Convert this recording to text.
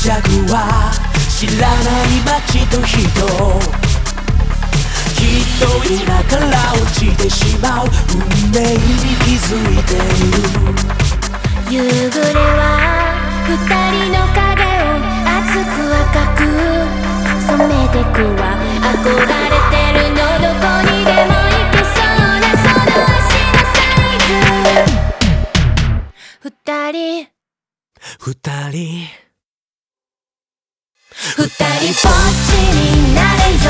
着は知らない街と人。きっと今から落ちてしまう運命に気づいている。夕暮れは二人の影を熱く赤く染めてくわ。憧れてるのどこにでも行けそうなその足のサイズ二人。二人二人ぼっちになれよ。